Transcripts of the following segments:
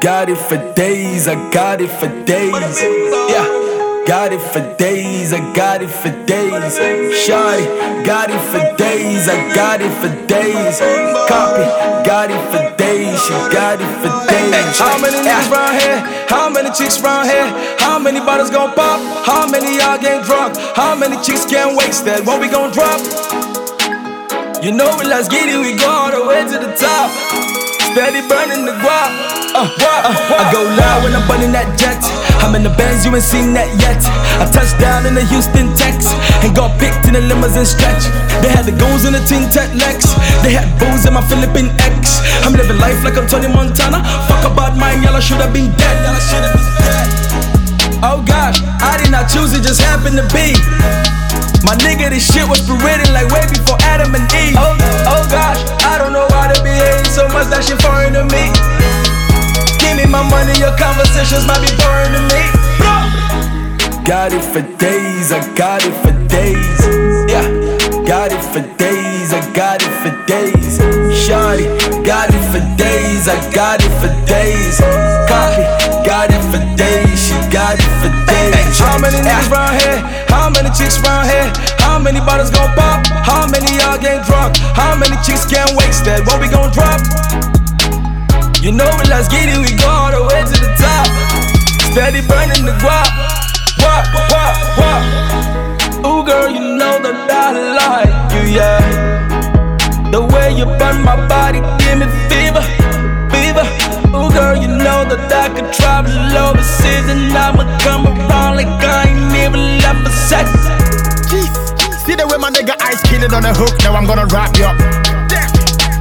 Got it for days, I got it for days. Yeah. Got it for days, I got it for days. Shawty, got it for days, I got it for days. Copy, got it for days, she got it for days. How many niggas round here? How many chicks round here? How many bottles gon' pop? How many y'all get drunk? How many chicks can't waste that? What we gon' drop? You know it, let's get it, we go all the way to the top. Steady burning the guap. Uh, uh, I go loud when I'm burning that jet. I'm in the Benz, you ain't seen that yet. I touched down in the Houston, Tex, and got picked in the limousine stretch. They had the goons in the Tin Tech Lex. They had booze in my Philippine X. I'm living life like I'm Tony Montana. Fuck about mine, y'all should have been dead. Y'all should have been dead. Oh God, I did not choose it, just happened to be. My nigga, this shit was written like way before Adam my money, your conversations might be boring to me. Got it for days, I got it for days. Yeah, got it for days, I got it for days. Shawty, got it for days, I got it for days. Copy, got it for days, she got it for days. How many niggas round here? How many chicks round here? How many bottles gon' pop? How many y'all get drunk? How many chicks can't waste that? What we gon' drop? You know it, let's get it, we go all the way to the top. Steady burning the guap. Wop, wop, wop. Ooh, girl, you know that I like you, yeah. The way you burn my body, give me fever, fever. Ooh, girl, you know that I could travel overseas and I'ma come around like I ain't even left for sex. See the way my nigga ice killing on the hook, now I'm gonna wrap you up.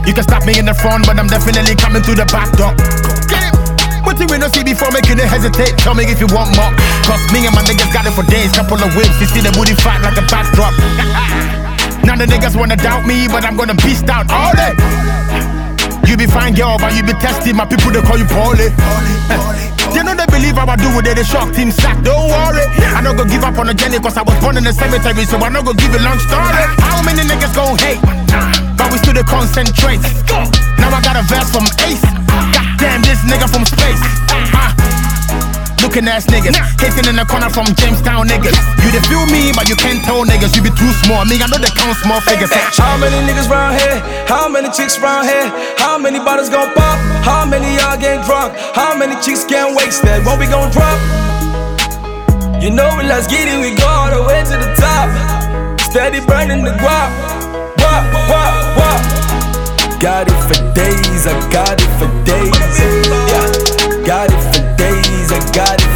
You can stop me in the front, but I'm definitely coming through the back door. It? What you no see before making it hesitate? Tell me if you want more. Cause me and my niggas got it for days. Couple of whips, you see the booty fat like a backdrop. now the niggas wanna doubt me, but I'm gonna beast out all day. You be fine, girl, but you be testing my people, they call you Paulie. They know they believe how I do it, they shock team sack, don't worry. I not gonna give up on the journey, cause I was born in the cemetery, so I not gonna give a long story. How many niggas gon' hate? But we still to concentrate. Now I got a verse from Ace. Goddamn, this nigga from space. Uh, looking ass niggas. Hating in the corner from Jamestown niggas. You the feel me, but you can't tell niggas. You be too small. Me, I know they count small figures. How many niggas round here? How many chicks round here? How many bottles gon' pop? How many y'all get drunk? How many chicks can't waste that? What we gon' drop? You know it, let's get it, we go all the way to the top. Steady burning the guap. Got it for days, I got it for days. Yeah, got it for days, I got it.